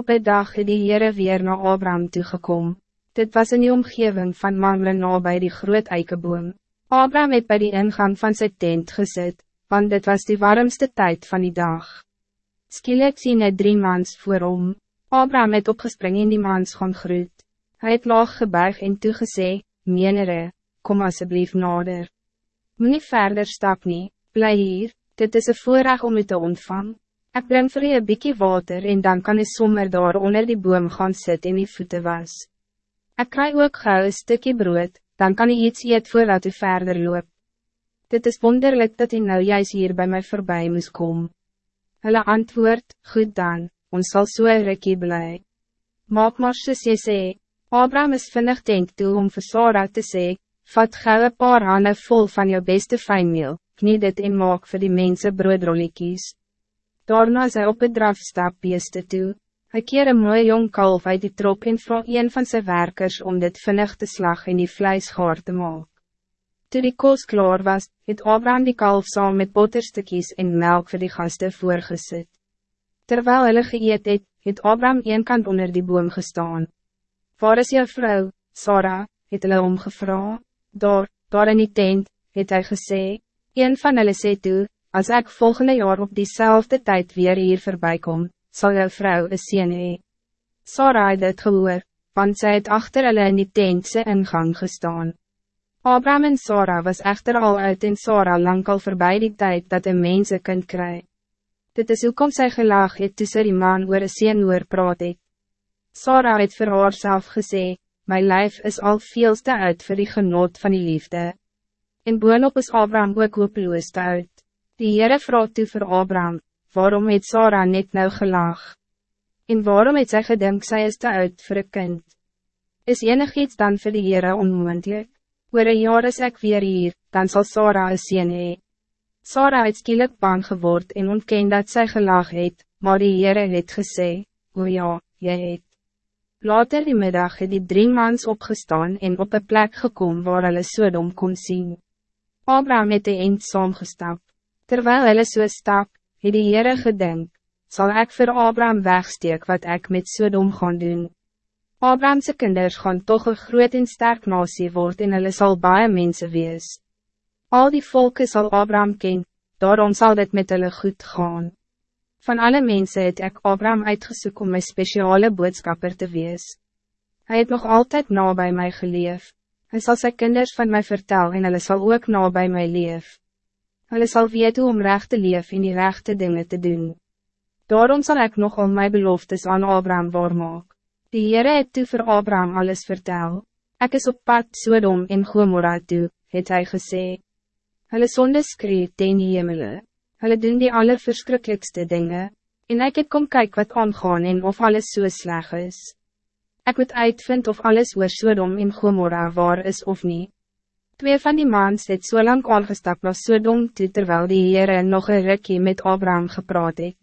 Op een dag het die Heere weer naar Abraham toegekom. Dit was in die omgeving van Mamre na bij die groot eikeboom. Abraham het bij die ingang van zijn tent gezet, want dit was die warmste tijd van die dag. Skielik sien hy drie mans voor hom. Abraham het opgespring en die mans gaan groet. Hij het laag gebuig en toegesê, Menere, kom alsjeblieft nader. Moet niet verder stap nie, bly hier, dit is een voorrecht om u te ontvangen. Ik breng voor je een beetje water en dan kan je sommer daar onder die boom gaan zitten en die voeten was. Ik krijg ook gauw een stukje brood, dan kan je iets eet voordat u verder loopt. Dit is wonderlijk dat hij nou juist hier bij mij voorbij moest komen. Hulle antwoord, goed dan, ons zal so een rikkie blij. Maak maar soos jy sê, Abraham is vinnig denk toe om vir Sarah te sê, vat gauw een paar handen vol van jou beste fijnmeel, knie dit en maak vir die mense broodrolliekies. Daarna is hy op het drafstap beeste toe. Hy keer een mooi jong kalf uit die trop en vroeg een van zijn werkers om dit vinnig te slag en die vlees gaar te maak. Toen die koos klaar was, het Abraham die kalf saam met botterstukjes en melk voor die gasten voorgezet. Terwijl hulle geëet het, het Abraham een kant onder die boom gestaan. Waar is jou vrouw, Sarah, het hulle omgevra? Daar, daar in die tent, het hy gesê, een van hulle sê toe, als ik volgende jaar op diezelfde tijd weer hier voorbij kom, zal jouw vrouw een sien hee. Sarah het het gehoor, want zij het achter hulle in die tentse ingang gestaan. Abraham en Sarah was echter al uit en Sarah lang al voorbij die tijd dat een mens een kind krijgt. Dit is hoe kom sy gelaag het tussen die man oor een sien oor praat het. Sarah het vir haar self gesê, my lijf is al veelste uit voor die genot van die liefde. En boonop is Abraham ook hopeloos te uit. Die Heere vraagt toe vir Abraham, waarom het Sarah net nou gelaag? En waarom het sy gedink sy is te oud vir een kind? Is enig iets dan vir die Heere onmoendlik? Oor een jaar is ek weer hier, dan zal Sarah een sien hee. Sarah het skielik bang geword en ontken dat sy gelaag het, maar die Heere het gesê, o ja, jy het. Later die middag het die drie mans opgestaan en op een plek gekomen waar hulle Sodom kon zien. Abraham het de eend saamgestapt. Terwijl hulle so stap, het die Heere gedink, zal ik voor Abraham wegsteek wat ik met Sodom gaan doen. Abrahamse kinders gaan toch een groot en sterk nasie word en hulle sal baie mense wees. Al die volken zal Abraham ken, daarom zal dit met hulle goed gaan. Van alle mensen het ik Abraham uitgezoek om mijn speciale boodskapper te wees. Hij het nog altijd na bij mij geleef. Hij zal zijn kinders van mij vertellen en hulle sal ook na bij mij leef. Hulle sal weet hoe om recht te leef en die rechte dingen te doen. Daarom zal ik nog al mijn beloftes aan Abraham waarmaak. Die Heere het toe vir Abraham alles vertel. Ik is op pad Sodom en Gomorra toe, het hy gesê. Hulle sonde skree ten hemele. Hulle doen die allerverskrikkelijkste dingen. En ik het kom kyk wat aangaan en of alles so sleg is. Ik moet uitvind of alles oor Sodom en Gomorra waar is of niet. Twee van die maans het so lang aangestap na Sodom toe terwyl die Heere nog een rukkie met Abraham gepraat het.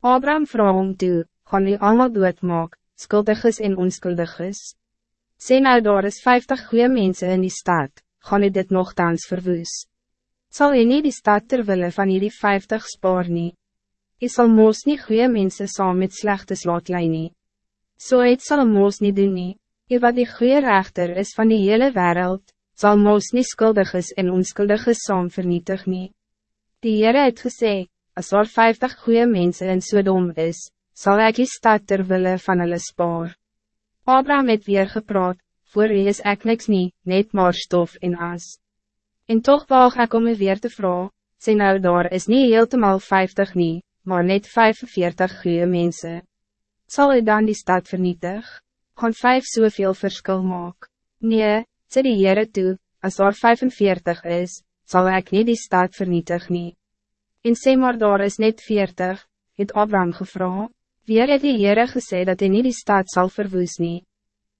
Abraham vraag om toe, gaan die allemaal doodmaak, skuldig is en onskuldig is. Sê nou daar is vijftig goede mensen in die stad, gaan u dit nogthans verwoes. Zal u nie die stad terwille van die vijftig spaar nie? U sal moos nie goede mensen saam met slechtes laat lei nie. So het sal moos nie doen nie, u wat die goede rechter is van die hele wereld, zal Moos niet schuldig is en onskuldig is saam vernietig nie. Die Heere het gesê, as er vijftig goede mensen in Sodom is, zal ik die stad terwille van hulle spaar. Abraham het weer gepraat, voor u is ek niks nie, net maar stof en as. En toch waag ek om u weer te vragen, sê nou daar is niet heeltemal vijftig nie, maar net 45 goede mensen. Zal u dan die stad vernietig? Gaan vijf soveel verschil maak? Nee, sê die Heere toe, as daar 45 is, zal ik niet die stad vernietig nie. En sê maar daar is net 40, het Abraham gevra, weer het die Heere gesê dat hij niet die stad zal verwoes nie.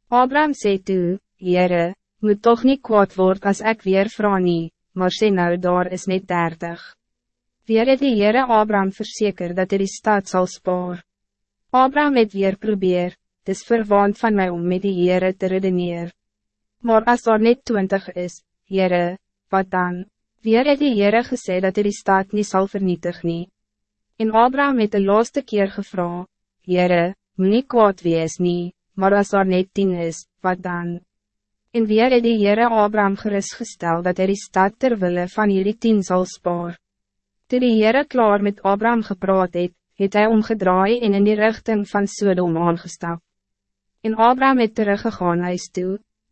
Abraham sê toe, Heere, moet toch niet kwaad word als ik weer vra nie, maar sê nou daar is net 30. Weer het die Heere Abraham verzeker dat hij die stad zal spaar. Abraham het weer probeer, het is verwaand van mij om met die Heere te redeneer. Maar als er net twintig is, Heere, wat dan? Weer het die Heere gesê dat hy die staat niet zal vernietig nie. En Abraham het de laatste keer gevra, Heere, moet nie kwaad wees nie, maar als daar net tien is, wat dan? En weer het die Heere Abraham gerustgestel dat hij die stad terwille van jullie tien zal spaar. Toe die Heere klaar met Abraham gepraat het, het hy omgedraai en in die richting van Sodom aangestap. En Abraham het teruggegaan huis toe,